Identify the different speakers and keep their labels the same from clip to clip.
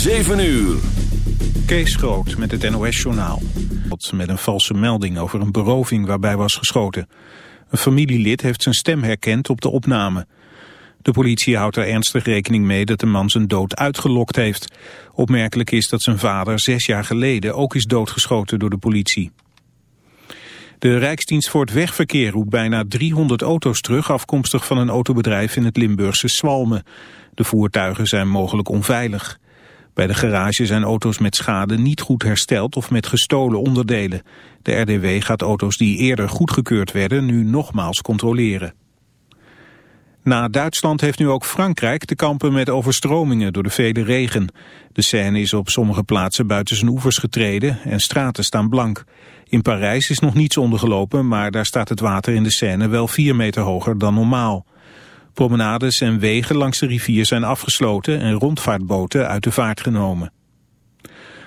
Speaker 1: 7 uur.
Speaker 2: Kees Groot met het NOS-journaal. Met een valse melding over een beroving waarbij was geschoten. Een familielid heeft zijn stem herkend op de opname. De politie houdt er ernstig rekening mee dat de man zijn dood uitgelokt heeft. Opmerkelijk is dat zijn vader zes jaar geleden ook is doodgeschoten door de politie. De Rijksdienst voor het Wegverkeer roept bijna 300 auto's terug... afkomstig van een autobedrijf in het Limburgse Swalmen. De voertuigen zijn mogelijk onveilig. Bij de garage zijn auto's met schade niet goed hersteld of met gestolen onderdelen. De RDW gaat auto's die eerder goedgekeurd werden nu nogmaals controleren. Na Duitsland heeft nu ook Frankrijk te kampen met overstromingen door de vele regen. De Seine is op sommige plaatsen buiten zijn oevers getreden en straten staan blank. In Parijs is nog niets ondergelopen, maar daar staat het water in de Seine wel 4 meter hoger dan normaal. Promenades en wegen langs de rivier zijn afgesloten en rondvaartboten uit de vaart genomen.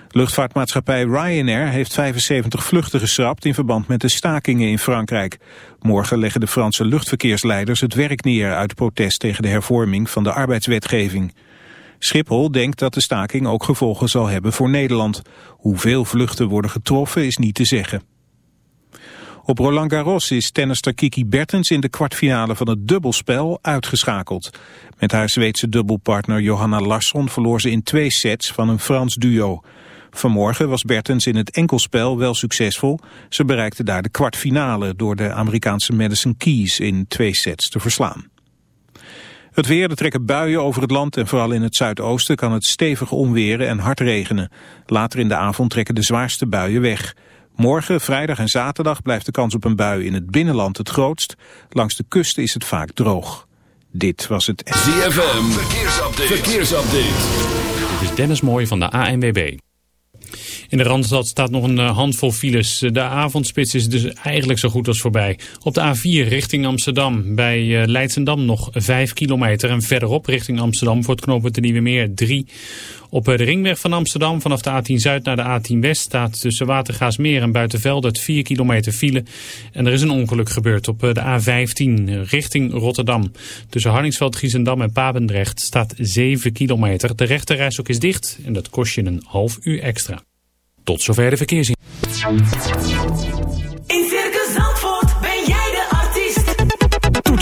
Speaker 2: Luchtvaartmaatschappij Ryanair heeft 75 vluchten geschrapt in verband met de stakingen in Frankrijk. Morgen leggen de Franse luchtverkeersleiders het werk neer uit protest tegen de hervorming van de arbeidswetgeving. Schiphol denkt dat de staking ook gevolgen zal hebben voor Nederland. Hoeveel vluchten worden getroffen is niet te zeggen. Op Roland Garros is tennister Kiki Bertens in de kwartfinale van het dubbelspel uitgeschakeld. Met haar Zweedse dubbelpartner Johanna Larsson verloor ze in twee sets van een Frans duo. Vanmorgen was Bertens in het enkelspel wel succesvol. Ze bereikte daar de kwartfinale door de Amerikaanse Madison Keys in twee sets te verslaan. Het weer, er trekken buien over het land en vooral in het zuidoosten kan het stevig onweren en hard regenen. Later in de avond trekken de zwaarste buien weg. Morgen, vrijdag en zaterdag blijft de kans op een bui in het binnenland het grootst. Langs de kust is het vaak droog. Dit was het...
Speaker 1: ZFM, verkeersupdate. verkeersupdate.
Speaker 3: Dit is Dennis Mooij van de ANWB. In de Randstad staat nog een eh, handvol files. De avondspits is dus eigenlijk zo goed als voorbij. Op de A4 richting Amsterdam. Bij eh, Leidsendam nog 5 kilometer. En verderop richting Amsterdam voor het knooppunt de Nieuwe Meer 3. Op eh, de ringweg van Amsterdam vanaf de A10 Zuid naar de A10 West staat tussen Watergaasmeer en Buitenvelde het 4 kilometer file. En er is een ongeluk gebeurd op de A15 richting Rotterdam. Tussen Harningsveld, Giesendam en Papendrecht staat 7 kilometer. De rechterreis is dicht en dat kost je een half uur extra. Tot zover de verkeersin.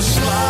Speaker 4: the smile.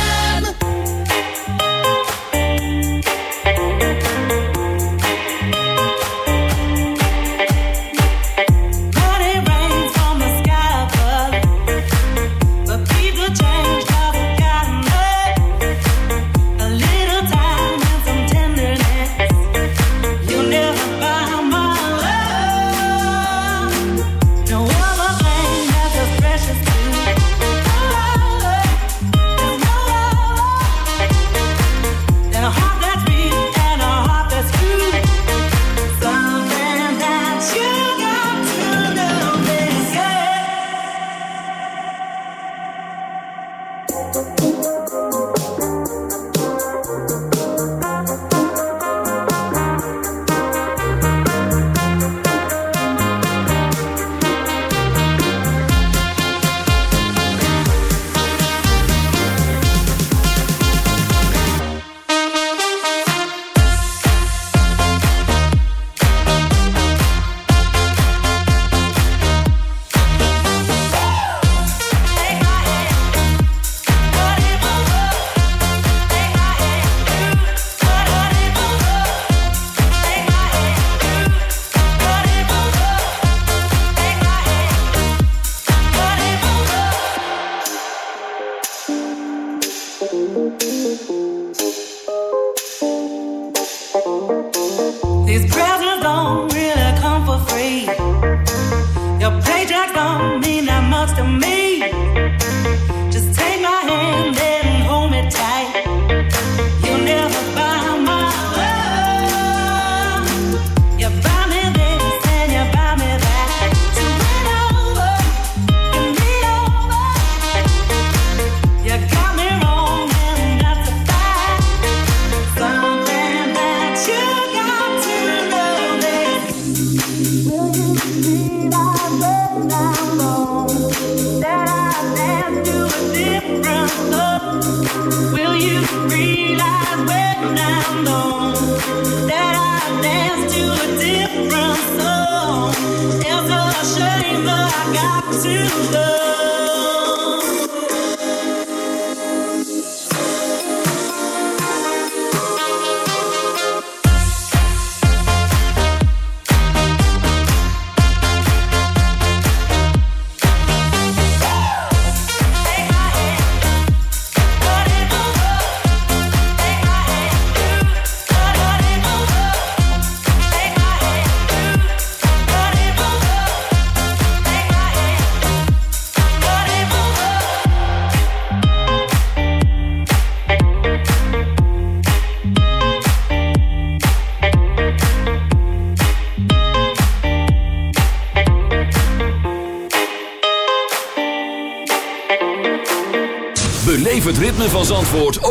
Speaker 5: got to
Speaker 6: love.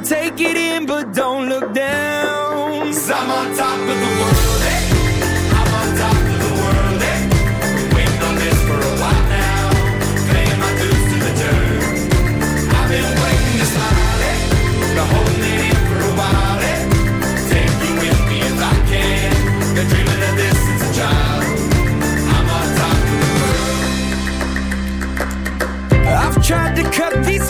Speaker 7: I'll take
Speaker 8: it in,
Speaker 9: but don't look down.
Speaker 8: i I'm on top of the world. I'm on top of the world. Waiting on this for a while now. Paying my dues to the dirt. I've been waiting? Been holding it in for a while. Take you with I can. Been dreaming of this since a child. I'm on top of the world. I've tried to
Speaker 10: cut these